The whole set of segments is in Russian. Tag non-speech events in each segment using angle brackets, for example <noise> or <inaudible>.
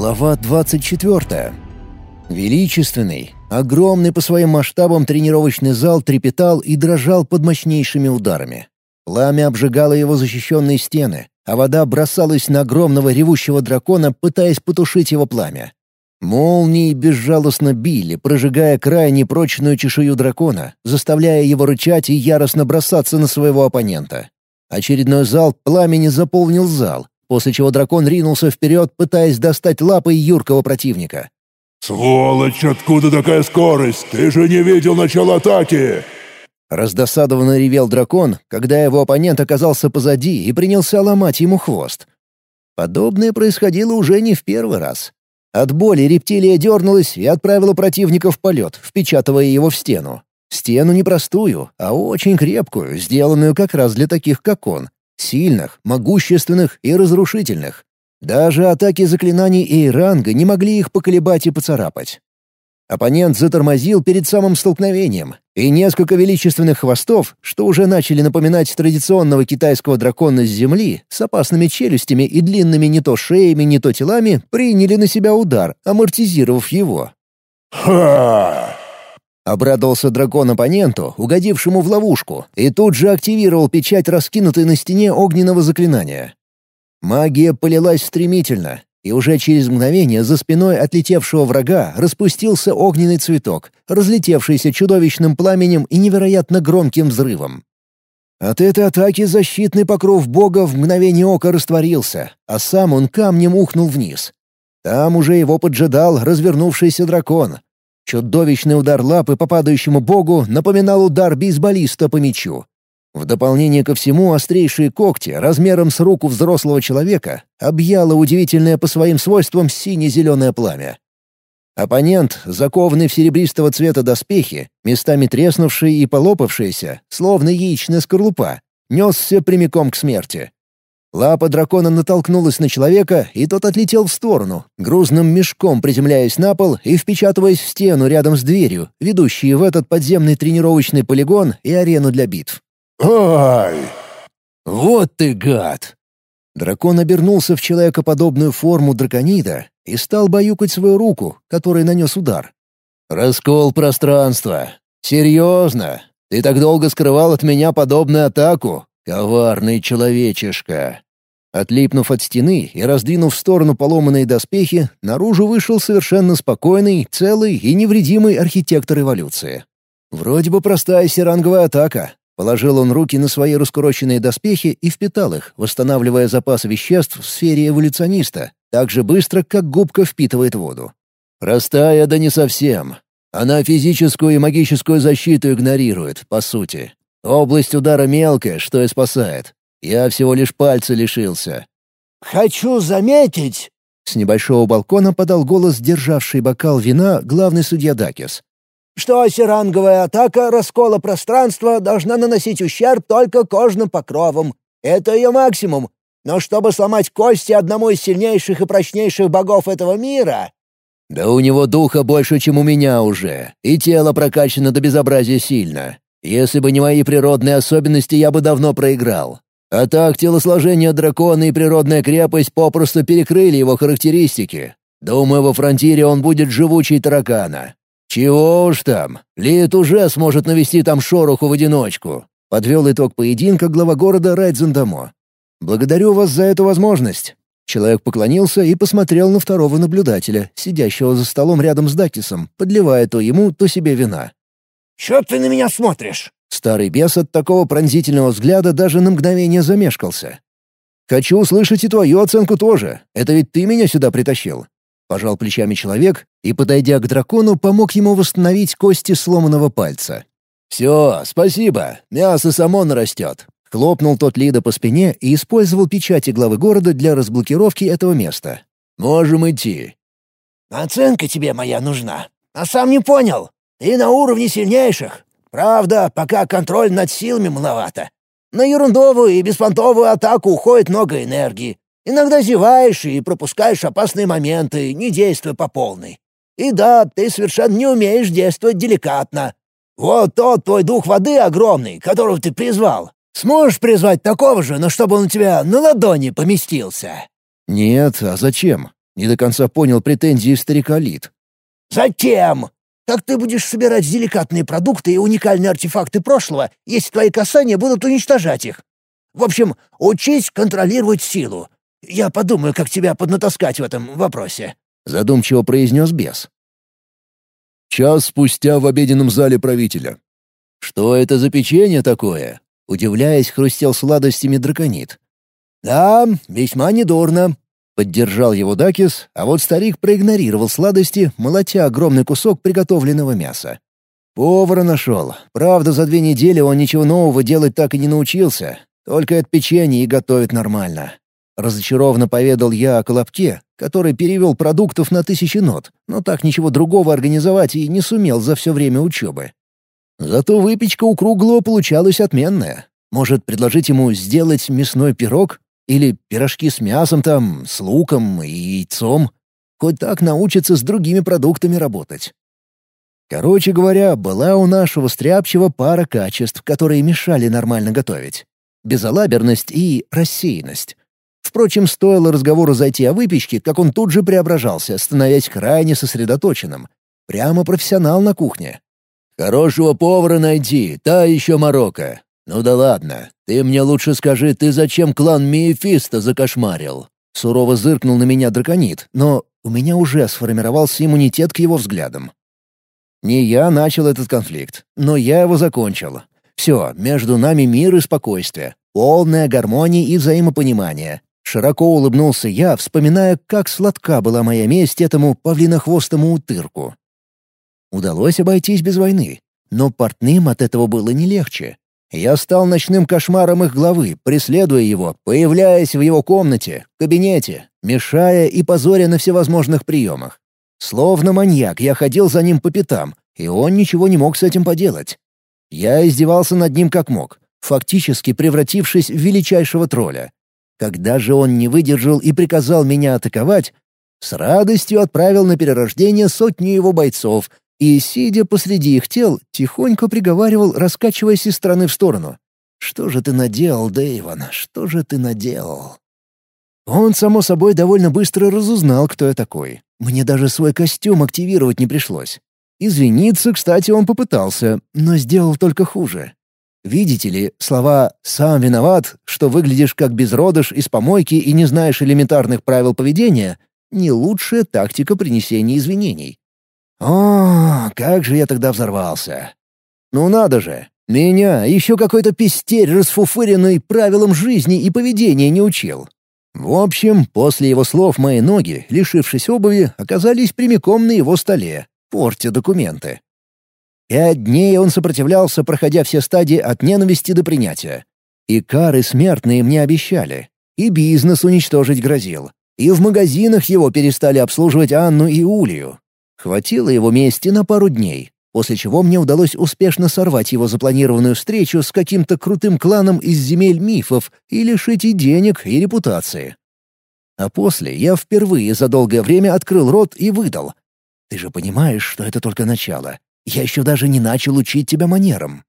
Глава 24. Величественный, огромный по своим масштабам тренировочный зал трепетал и дрожал под мощнейшими ударами. Пламя обжигало его защищенные стены, а вода бросалась на огромного ревущего дракона, пытаясь потушить его пламя. Молнии безжалостно били, прожигая крайне прочную чешую дракона, заставляя его рычать и яростно бросаться на своего оппонента. Очередной залп пламени заполнил зал, после чего дракон ринулся вперед, пытаясь достать лапой юркого противника. «Сволочь, откуда такая скорость? Ты же не видел начала атаки!» Раздосадованно ревел дракон, когда его оппонент оказался позади и принялся ломать ему хвост. Подобное происходило уже не в первый раз. От боли рептилия дернулась и отправила противника в полет, впечатывая его в стену. Стену не простую, а очень крепкую, сделанную как раз для таких, как он. Сильных, могущественных и разрушительных. Даже атаки заклинаний Эйранга не могли их поколебать и поцарапать. Оппонент затормозил перед самым столкновением, и несколько величественных хвостов, что уже начали напоминать традиционного китайского дракона с земли, с опасными челюстями и длинными не то шеями, не то телами, приняли на себя удар, амортизировав его. «Ха!» Обрадовался дракон оппоненту, угодившему в ловушку, и тут же активировал печать раскинутой на стене огненного заклинания. Магия полилась стремительно, и уже через мгновение за спиной отлетевшего врага распустился огненный цветок, разлетевшийся чудовищным пламенем и невероятно громким взрывом. От этой атаки защитный покров бога в мгновение ока растворился, а сам он камнем ухнул вниз. Там уже его поджидал развернувшийся дракон. Чудовищный удар лапы по падающему богу напоминал удар бейсболиста по мячу. В дополнение ко всему острейшие когти размером с руку взрослого человека объяло удивительное по своим свойствам сине-зеленое пламя. Оппонент, закованный в серебристого цвета доспехи, местами треснувшие и полопавшиеся, словно яичная скорлупа, несся прямиком к смерти. Лапа дракона натолкнулась на человека, и тот отлетел в сторону, грузным мешком приземляясь на пол и впечатываясь в стену рядом с дверью, ведущей в этот подземный тренировочный полигон и арену для битв. «Ай!» «Вот ты гад!» Дракон обернулся в человекоподобную форму драконида и стал баюкать свою руку, которой нанес удар. «Раскол пространства! Серьезно? Ты так долго скрывал от меня подобную атаку? Коварный человечишка!» Отлипнув от стены и раздвинув в сторону поломанные доспехи, наружу вышел совершенно спокойный, целый и невредимый архитектор эволюции. Вроде бы простая серанговая атака, Положил он руки на свои раскуроченные доспехи и впитал их, восстанавливая запас веществ в сфере эволюциониста, так же быстро, как губка впитывает воду. Простая, да не совсем. Она физическую и магическую защиту игнорирует, по сути. Область удара мелкая, что и спасает. Я всего лишь пальца лишился. «Хочу заметить...» С небольшого балкона подал голос, державший бокал вина, главный судья Дакис что осеранговая атака раскола пространства должна наносить ущерб только кожным покровам. Это ее максимум. Но чтобы сломать кости одному из сильнейших и прочнейших богов этого мира... Да у него духа больше, чем у меня уже, и тело прокачано до безобразия сильно. Если бы не мои природные особенности, я бы давно проиграл. А так телосложение дракона и природная крепость попросту перекрыли его характеристики. Думаю, во фронтире он будет живучей таракана. «Чего уж там, Лид уже сможет навести там шороху в одиночку», — подвел итог поединка глава города Райдзендамо. «Благодарю вас за эту возможность». Человек поклонился и посмотрел на второго наблюдателя, сидящего за столом рядом с Дакисом, подливая то ему, то себе вина. «Чё ты на меня смотришь?» Старый бес от такого пронзительного взгляда даже на мгновение замешкался. «Хочу услышать и твою оценку тоже. Это ведь ты меня сюда притащил. Пожал плечами человек и, подойдя к дракону, помог ему восстановить кости сломанного пальца. «Все, спасибо, мясо само нарастет». Хлопнул тот Лида по спине и использовал печати главы города для разблокировки этого места. «Можем идти». «Оценка тебе моя нужна. А сам не понял. Ты на уровне сильнейших. Правда, пока контроль над силами маловато. На ерундовую и беспонтовую атаку уходит много энергии. Иногда зеваешь и пропускаешь опасные моменты, не действуя по полной. И да, ты совершенно не умеешь действовать деликатно. Вот тот твой дух воды огромный, которого ты призвал. Сможешь призвать такого же, но чтобы он у тебя на ладони поместился?» «Нет, а зачем?» — Не до конца понял претензии старика Лид. «Затем! Как ты будешь собирать деликатные продукты и уникальные артефакты прошлого, если твои касания будут уничтожать их? В общем, учись контролировать силу. Я подумаю, как тебя поднатаскать в этом вопросе», — задумчиво произнес бес. Час спустя в обеденном зале правителя. «Что это за печенье такое?» — удивляясь, хрустел сладостями драконит. «Да, весьма недурно», — поддержал его Дакис, а вот старик проигнорировал сладости, молотя огромный кусок приготовленного мяса. Повара нашел. Правда, за две недели он ничего нового делать так и не научился. Только это печенье и готовит нормально. Разочарованно поведал я о Колобке, который перевел продуктов на тысячи нот, но так ничего другого организовать и не сумел за все время учебы. Зато выпечка у Круглого получалась отменная. Может, предложить ему сделать мясной пирог? Или пирожки с мясом там, с луком и яйцом? Хоть так научится с другими продуктами работать. Короче говоря, была у нашего стряпчего пара качеств, которые мешали нормально готовить. Безалаберность и рассеянность. Впрочем, стоило разговору зайти о выпечке, как он тут же преображался, становясь крайне сосредоточенным. Прямо профессионал на кухне. «Хорошего повара найти, та еще морока. Ну да ладно, ты мне лучше скажи, ты зачем клан Мефисто закошмарил?» Сурово зыркнул на меня драконит, но у меня уже сформировался иммунитет к его взглядам. Не я начал этот конфликт, но я его закончил. Все, между нами мир и спокойствие, полная гармония и взаимопонимание, Широко улыбнулся я, вспоминая, как сладка была моя месть этому павлинохвостому утырку. Удалось обойтись без войны, но портным от этого было не легче. Я стал ночным кошмаром их главы, преследуя его, появляясь в его комнате, кабинете, мешая и позоря на всевозможных приемах. Словно маньяк, я ходил за ним по пятам, и он ничего не мог с этим поделать. Я издевался над ним как мог, фактически превратившись в величайшего тролля. Когда же он не выдержал и приказал меня атаковать, с радостью отправил на перерождение сотню его бойцов и, сидя посреди их тел, тихонько приговаривал, раскачиваясь из стороны в сторону. «Что же ты наделал, Дэйван? Что же ты наделал?» Он, само собой, довольно быстро разузнал, кто я такой. Мне даже свой костюм активировать не пришлось. Извиниться, кстати, он попытался, но сделал только хуже. Видите ли, слова «сам виноват», что выглядишь как безродыш из помойки и не знаешь элементарных правил поведения — не лучшая тактика принесения извинений. О, как же я тогда взорвался. Ну надо же, меня еще какой-то пестерь расфуфыренный правилам жизни и поведения не учил. В общем, после его слов мои ноги, лишившись обуви, оказались прямиком на его столе, портя документы. Пять дней он сопротивлялся, проходя все стадии от ненависти до принятия. И кары смертные мне обещали. И бизнес уничтожить грозил. И в магазинах его перестали обслуживать Анну и Улию. Хватило его мести на пару дней, после чего мне удалось успешно сорвать его запланированную встречу с каким-то крутым кланом из земель мифов и лишить и денег, и репутации. А после я впервые за долгое время открыл рот и выдал. «Ты же понимаешь, что это только начало. Я еще даже не начал учить тебя манерам».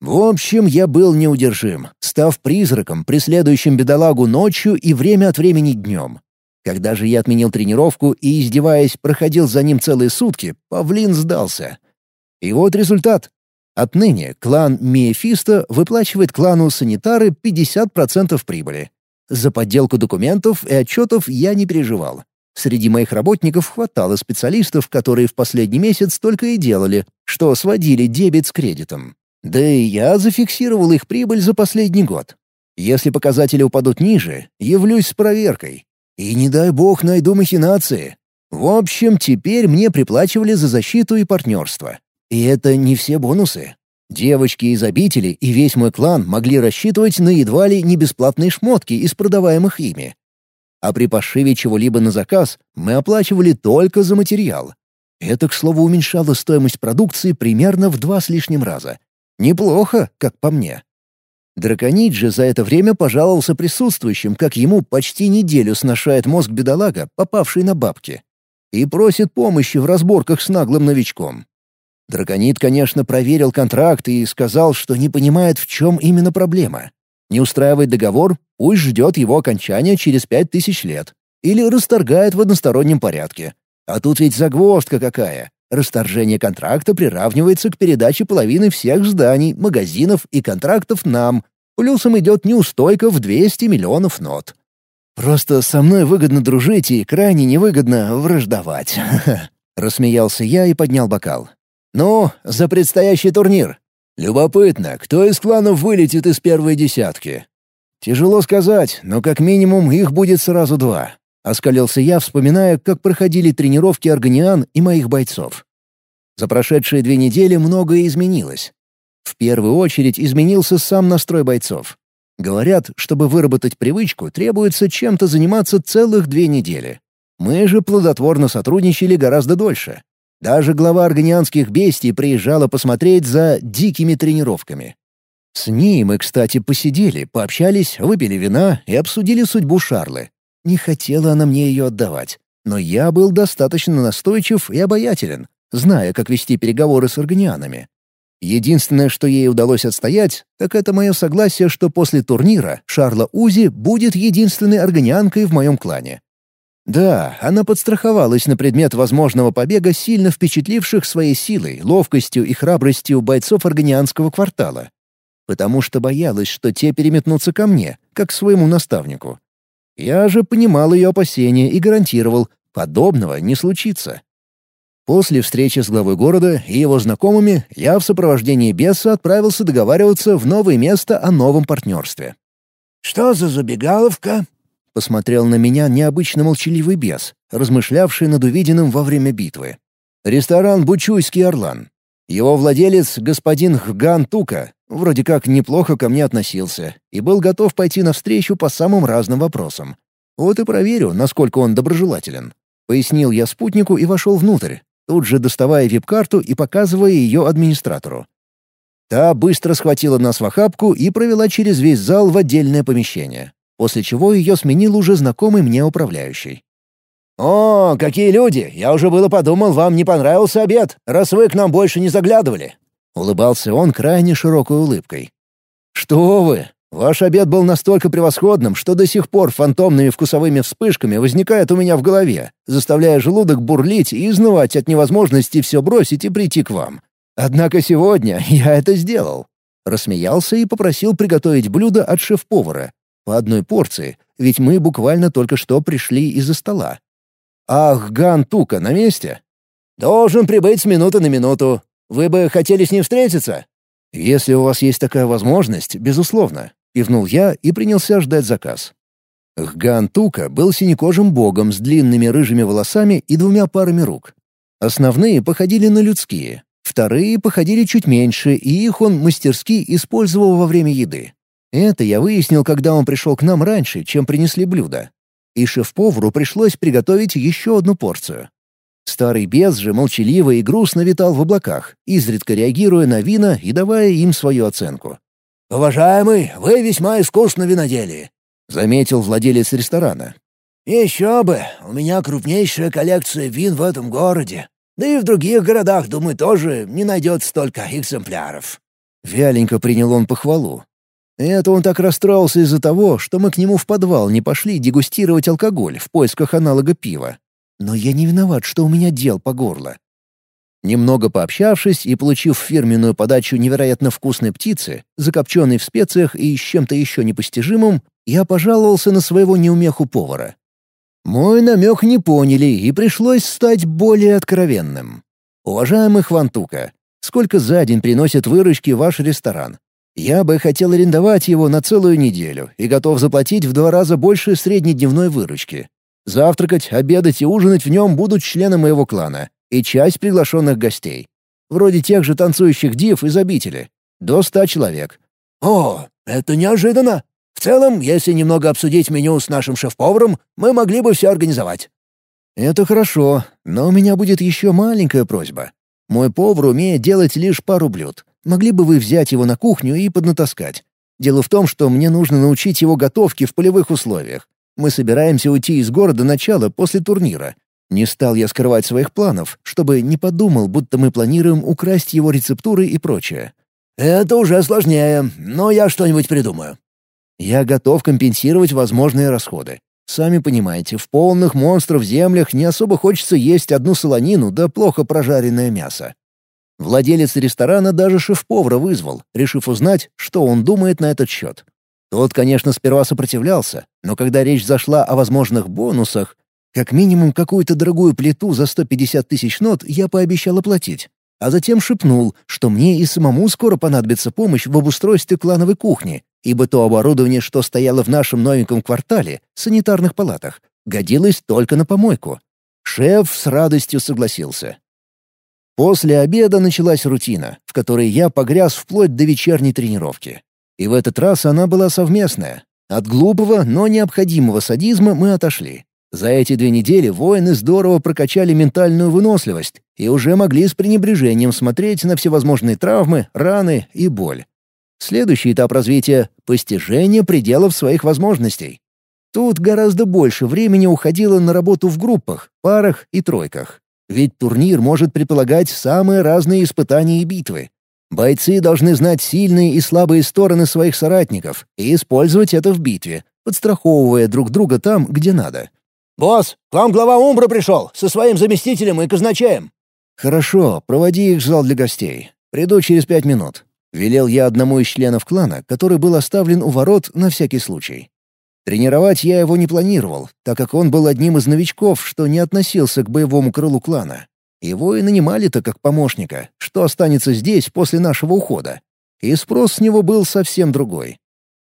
В общем, я был неудержим, став призраком, преследующим бедолагу ночью и время от времени днем. Когда же я отменил тренировку и, издеваясь, проходил за ним целые сутки, павлин сдался. И вот результат. Отныне клан Мефисто выплачивает клану Санитары 50% прибыли. За подделку документов и отчетов я не переживал. Среди моих работников хватало специалистов, которые в последний месяц только и делали, что сводили дебет с кредитом. Да и я зафиксировал их прибыль за последний год. Если показатели упадут ниже, явлюсь с проверкой. И не дай бог найду махинации. В общем, теперь мне приплачивали за защиту и партнерство. И это не все бонусы. Девочки из обители и весь мой клан могли рассчитывать на едва ли не бесплатные шмотки из продаваемых ими а при пошиве чего-либо на заказ мы оплачивали только за материал. Это, к слову, уменьшало стоимость продукции примерно в два с лишним раза. Неплохо, как по мне. Драконит же за это время пожаловался присутствующим, как ему почти неделю сношает мозг бедолага, попавший на бабки, и просит помощи в разборках с наглым новичком. Драконит, конечно, проверил контракт и сказал, что не понимает, в чем именно проблема. Не устраивает договор, пусть ждет его окончания через пять тысяч лет. или расторгает в одностороннем порядке. А тут ведь загвоздка какая. Расторжение контракта приравнивается к передаче половины всех зданий, магазинов и контрактов нам. Плюсом идет неустойка в 200 миллионов нот. Просто со мной выгодно дружить и крайне невыгодно враждовать. <laughs> Рассмеялся я и поднял бокал. «Ну, за предстоящий турнир. Любопытно, кто из кланов вылетит из первой десятки?» «Тяжело сказать, но как минимум их будет сразу два. Оскалился я, вспоминая, как проходили тренировки органиан и моих бойцов. За прошедшие две недели многое изменилось. В первую очередь изменился сам настрой бойцов. Говорят, чтобы выработать привычку, требуется чем-то заниматься целых две недели. Мы же плодотворно сотрудничали гораздо дольше. Даже глава органианских бестий приезжала посмотреть за дикими тренировками. С ней мы, кстати, посидели, пообщались, выпили вина и обсудили судьбу Шарлы. Не хотела она мне ее отдавать. Но я был достаточно настойчив и обаятелен, зная, как вести переговоры с органианами. Единственное, что ей удалось отстоять, так это мое согласие, что после турнира Шарла Узи будет единственной органианкой в моем клане. Да, она подстраховалась на предмет возможного побега сильно впечатливших своей силой, ловкостью и храбростью бойцов органианского квартала. Потому что боялась, что те переметнутся ко мне, как к своему наставнику. Я же понимал ее опасения и гарантировал, подобного не случится. После встречи с главой города и его знакомыми я в сопровождении беса отправился договариваться в новое место о новом партнерстве. «Что за забегаловка?» — посмотрел на меня необычно молчаливый бес, размышлявший над увиденным во время битвы. «Ресторан «Бучуйский Орлан». Его владелец, господин Хган Тука, Вроде как неплохо ко мне относился и был готов пойти навстречу по самым разным вопросам. Вот и проверю, насколько он доброжелателен. Пояснил я спутнику и вошел внутрь, тут же доставая вип-карту и показывая ее администратору. Та быстро схватила нас в охапку и провела через весь зал в отдельное помещение, после чего ее сменил уже знакомый мне управляющий. «О, какие люди! Я уже было подумал, вам не понравился обед, раз вы к нам больше не заглядывали. Улыбался он крайне широкой улыбкой. «Что вы! Ваш обед был настолько превосходным, что до сих пор фантомными вкусовыми вспышками возникает у меня в голове, заставляя желудок бурлить и изнывать от невозможности все бросить и прийти к вам. Однако сегодня <laughs> я это сделал». Рассмеялся и попросил приготовить блюдо от шеф-повара. По одной порции, ведь мы буквально только что пришли из-за стола. «Ах, Ган Тука на месте?» «Должен прибыть с минуты на минуту. Вы бы хотели с ним встретиться?» «Если у вас есть такая возможность, безусловно», — кивнул я и принялся ждать заказ. Хган Тука был синекожим богом с длинными рыжими волосами и двумя парами рук. Основные походили на людские, вторые походили чуть меньше, и их он мастерски использовал во время еды. Это я выяснил, когда он пришел к нам раньше, чем принесли блюдо. И шеф-повару пришлось приготовить еще одну порцию. Старый бес же молчаливо и грустно витал в облаках, изредка реагируя на вина и давая им свою оценку. «Уважаемый, вы весьма искусны в виноделии», — заметил владелец ресторана. «Еще бы, у меня крупнейшая коллекция вин в этом городе. Да и в других городах, думаю, тоже не найдется столько экземпляров». Вяленько принял он похвалу. Это он так расстроился из-за того, что мы к нему в подвал не пошли дегустировать алкоголь в поисках аналога пива. Но я не виноват, что у меня дел по горло. Немного пообщавшись и получив фирменную подачу невероятно вкусной птицы, закопченной в специях и с чем-то еще непостижимым, я пожаловался на своего неумеху повара. Мой намек не поняли, и пришлось стать более откровенным. «Уважаемый Хвантука, сколько за день приносит выручки ваш ресторан? Я бы хотел арендовать его на целую неделю и готов заплатить в два раза больше среднедневной выручки. Завтракать, обедать и ужинать в нем будут члены моего клана и часть приглашенных гостей. Вроде тех же танцующих див из обители. До ста человек. «О, это неожиданно! В целом, если немного обсудить меню с нашим шеф-поваром, мы могли бы все организовать». «Это хорошо, но у меня будет еще маленькая просьба. Мой повар умеет делать лишь пару блюд. Могли бы вы взять его на кухню и поднатаскать? Дело в том, что мне нужно научить его готовке в полевых условиях. Мы собираемся уйти из города начала после турнира. Не стал я скрывать своих планов, чтобы не подумал, будто мы планируем украсть его рецептуры и прочее. «Это уже сложнее, но я что-нибудь придумаю». Я готов компенсировать возможные расходы. Сами понимаете, в полных монстров землях не особо хочется есть одну солонину да плохо прожаренное мясо. Владелец ресторана даже шеф-повара вызвал, решив узнать, что он думает на этот счет. Тот, конечно, сперва сопротивлялся, но когда речь зашла о возможных бонусах, как минимум какую-то дорогую плиту за 150 тысяч нот я пообещал оплатить, а затем шепнул, что мне и самому скоро понадобится помощь в обустройстве клановой кухни, ибо то оборудование, что стояло в нашем новеньком квартале, санитарных палатах, годилось только на помойку. Шеф с радостью согласился. После обеда началась рутина, в которой я погряз вплоть до вечерней тренировки. И в этот раз она была совместная. От глупого, но необходимого садизма мы отошли. За эти две недели воины здорово прокачали ментальную выносливость и уже могли с пренебрежением смотреть на всевозможные травмы, раны и боль. Следующий этап развития — постижение пределов своих возможностей. Тут гораздо больше времени уходило на работу в группах, парах и тройках. Ведь турнир может предполагать самые разные испытания и битвы. Бойцы должны знать сильные и слабые стороны своих соратников и использовать это в битве, подстраховывая друг друга там, где надо. «Босс, к вам глава Умбра пришел, со своим заместителем и казначеем». «Хорошо, проводи их в зал для гостей. Приду через пять минут», — велел я одному из членов клана, который был оставлен у ворот на всякий случай. Тренировать я его не планировал, так как он был одним из новичков, что не относился к боевому крылу клана. Его и нанимали-то как помощника, что останется здесь после нашего ухода. И спрос с него был совсем другой.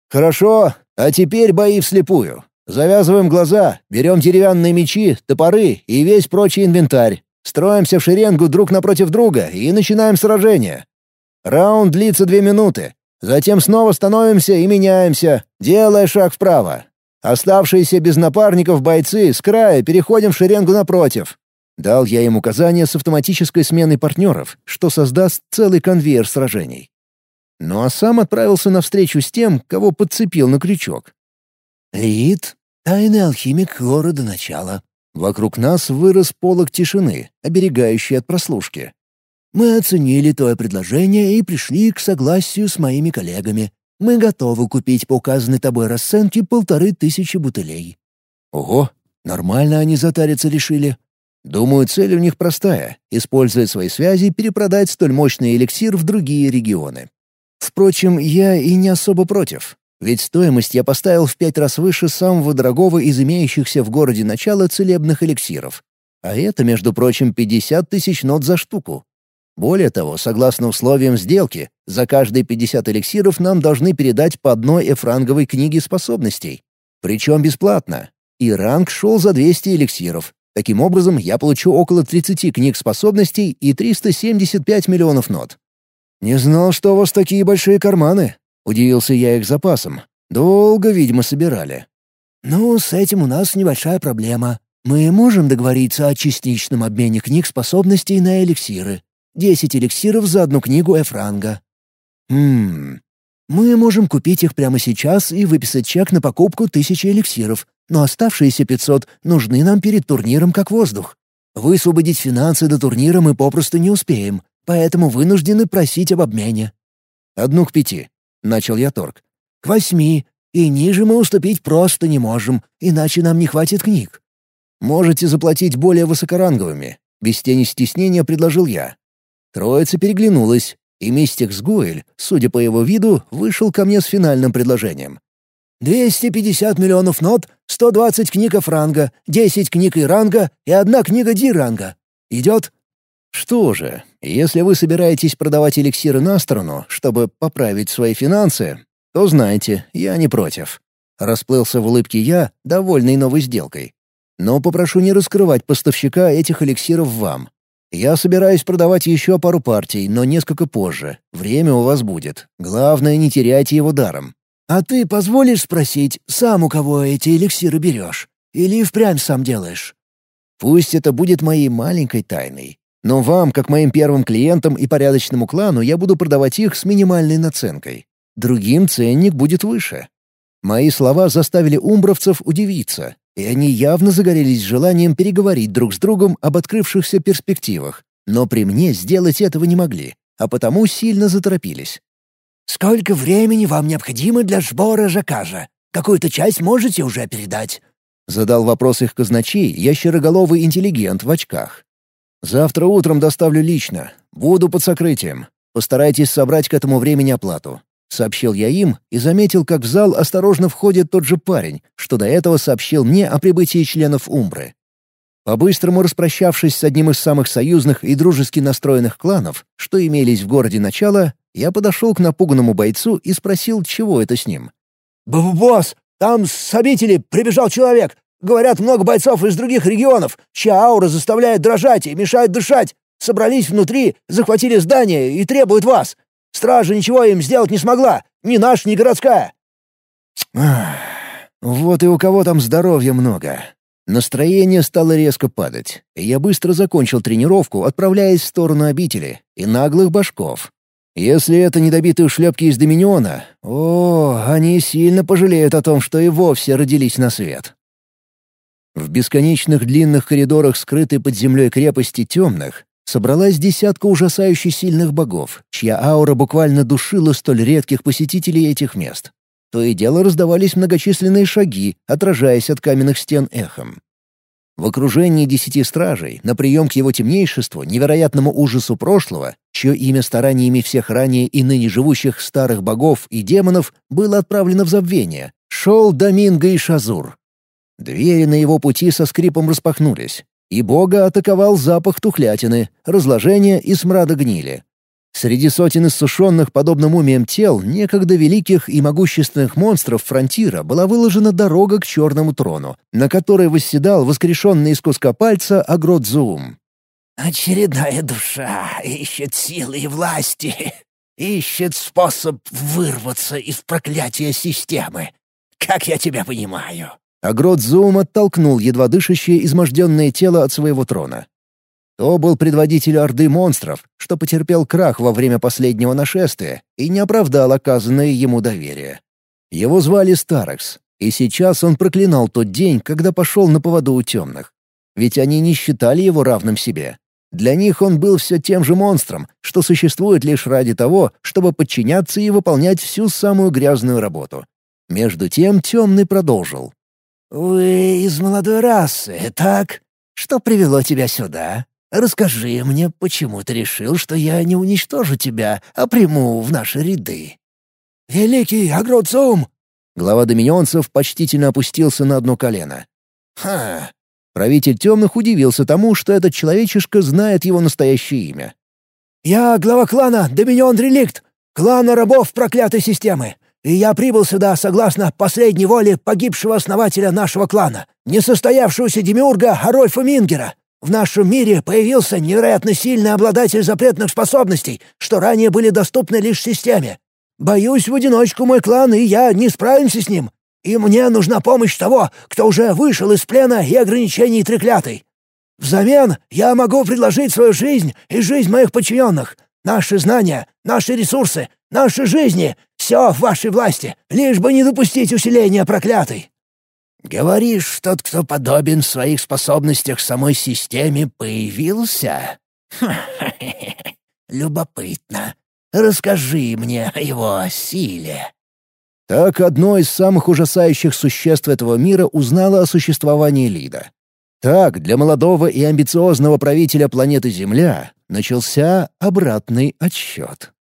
«Хорошо, а теперь бои вслепую. Завязываем глаза, берем деревянные мечи, топоры и весь прочий инвентарь. Строимся в шеренгу друг напротив друга и начинаем сражение. Раунд длится две минуты. Затем снова становимся и меняемся, делая шаг вправо. Оставшиеся без напарников бойцы с края переходим в шеренгу напротив. Дал я им указание с автоматической сменой партнеров, что создаст целый конвейер сражений. Ну а сам отправился навстречу с тем, кого подцепил на крючок. «Лид, Тайный алхимик города начала. Вокруг нас вырос полог тишины, оберегающий от прослушки. Мы оценили твое предложение и пришли к согласию с моими коллегами. Мы готовы купить по указанной тобой расценке полторы тысячи бутылей. Ого, нормально они затариться решили. Думаю, цель у них простая — используя свои связи, перепродать столь мощный эликсир в другие регионы. Впрочем, я и не особо против. Ведь стоимость я поставил в пять раз выше самого дорогого из имеющихся в городе начала целебных эликсиров. А это, между прочим, 50 тысяч нот за штуку. Более того, согласно условиям сделки, за каждые 50 эликсиров нам должны передать по одной эфранговой книге способностей. Причем бесплатно. И ранг шел за 200 эликсиров. Таким образом, я получу около 30 книг способностей и 375 миллионов нот. «Не знал, что у вас такие большие карманы», Удивился я их запасом. Долго, видимо, собирали. «Ну, с этим у нас небольшая проблема. Мы можем договориться о частичном обмене книг способностей на эликсиры. Десять эликсиров за одну книгу Эфранга». «Хм...» «Мы можем купить их прямо сейчас и выписать чек на покупку тысячи эликсиров, но оставшиеся пятьсот нужны нам перед турниром как воздух. Высвободить финансы до турнира мы попросту не успеем, поэтому вынуждены просить об обмене». «Одну к пяти. — начал я торг. «К восьми, и ниже мы уступить просто не можем, иначе нам не хватит книг». «Можете заплатить более высокоранговыми», — без тени стеснения предложил я. Троица переглянулась, и мистик Сгуэль, судя по его виду, вышел ко мне с финальным предложением. «Двести пятьдесят миллионов нот, сто двадцать книг ранга, десять книг и ранга и одна книга Ди-ранга. Идет?» Что же, если вы собираетесь продавать эликсиры на сторону, чтобы поправить свои финансы, то знайте, я не против. Расплылся в улыбке я, довольный новой сделкой. Но попрошу не раскрывать поставщика этих эликсиров вам. Я собираюсь продавать еще пару партий, но несколько позже. Время у вас будет. Главное, не теряйте его даром. А ты позволишь спросить, сам у кого эти эликсиры берешь? Или впрямь сам делаешь? Пусть это будет моей маленькой тайной. Но вам, как моим первым клиентам и порядочному клану, я буду продавать их с минимальной наценкой. Другим ценник будет выше. Мои слова заставили умбровцев удивиться, и они явно загорелись желанием переговорить друг с другом об открывшихся перспективах. Но при мне сделать этого не могли, а потому сильно заторопились. «Сколько времени вам необходимо для сбора жакажа? Какую-то часть можете уже передать?» Задал вопрос их казначей, ящероголовый интеллигент в очках. «Завтра утром доставлю лично. Буду под сокрытием. Постарайтесь собрать к этому времени оплату. — сообщил я им и заметил, как в зал осторожно входит тот же парень, что до этого сообщил мне о прибытии членов Умбры. По-быстрому распрощавшись с одним из самых союзных и дружески настроенных кланов, что имелись в городе начала, я подошел к напуганному бойцу и спросил, чего это с ним. «Босс, там с обители прибежал человек. Говорят, много бойцов из других регионов, чья аура заставляет дрожать и мешает дышать. Собрались внутри, захватили здание и требуют вас. Стража ничего им сделать не смогла, ни наша, ни городская». Вот и у кого там здоровья много. Настроение стало резко падать, и я быстро закончил тренировку, отправляясь в сторону обители и наглых башков. Если это недобитые шлепки из Доминиона, о, они сильно пожалеют о том, что и вовсе родились на свет. В бесконечных длинных коридорах скрытой под землей крепости темных собралась десятка ужасающе сильных богов, чья аура буквально душила столь редких посетителей этих мест. То и дело раздавались многочисленные шаги, отражаясь от каменных стен эхом. В окружении десяти стражей, на прием к его темнейшеству, невероятному ужасу прошлого, чье имя стараниями всех ранее и ныне живущих старых богов и демонов было отправлено в забвение, шел Доминго и Шазур. Двери на его пути со скрипом распахнулись, и бога атаковал запах тухлятины, разложения и смрада гнили. Среди сотен иссушенных подобно мумиям тел некогда великих и могущественных монстров фронтира была выложена дорога к черному трону, на которой восседал воскрешенный из куска пальца Агродзум. «Очередная душа ищет силы и власти, ищет способ вырваться из проклятия системы. Как я тебя понимаю?» Агрот Зум оттолкнул едва дышащее изможденное тело от своего трона. То был предводитель орды монстров, что потерпел крах во время последнего нашествия и не оправдал оказанное ему доверие. Его звали Старекс, и сейчас он проклинал тот день, когда пошел на поводу у темных. Ведь они не считали его равным себе. Для них он был все тем же монстром, что существует лишь ради того, чтобы подчиняться и выполнять всю самую грязную работу. Между тем темный продолжил. «Вы из молодой расы, так? Что привело тебя сюда? Расскажи мне, почему ты решил, что я не уничтожу тебя, а приму в наши ряды?» «Великий Агроцум!» Глава доминионцев почтительно опустился на одно колено. «Ха!» Правитель темных удивился тому, что этот человечишка знает его настоящее имя. «Я глава клана Доминион Реликт, клана рабов проклятой системы и я прибыл сюда согласно последней воле погибшего основателя нашего клана, несостоявшегося демиурга Арольфа Мингера. В нашем мире появился невероятно сильный обладатель запретных способностей, что ранее были доступны лишь системе. Боюсь, в одиночку мой клан и я не справимся с ним, и мне нужна помощь того, кто уже вышел из плена и ограничений треклятой. Взамен я могу предложить свою жизнь и жизнь моих подчиненных, наши знания, наши ресурсы, наши жизни все в вашей власти, лишь бы не допустить усиления проклятой». «Говоришь, тот, кто подобен в своих способностях самой системе, появился?» <laughs> «Любопытно. Расскажи мне о его силе». Так одно из самых ужасающих существ этого мира узнало о существовании Лида. Так для молодого и амбициозного правителя планеты Земля начался обратный отсчет.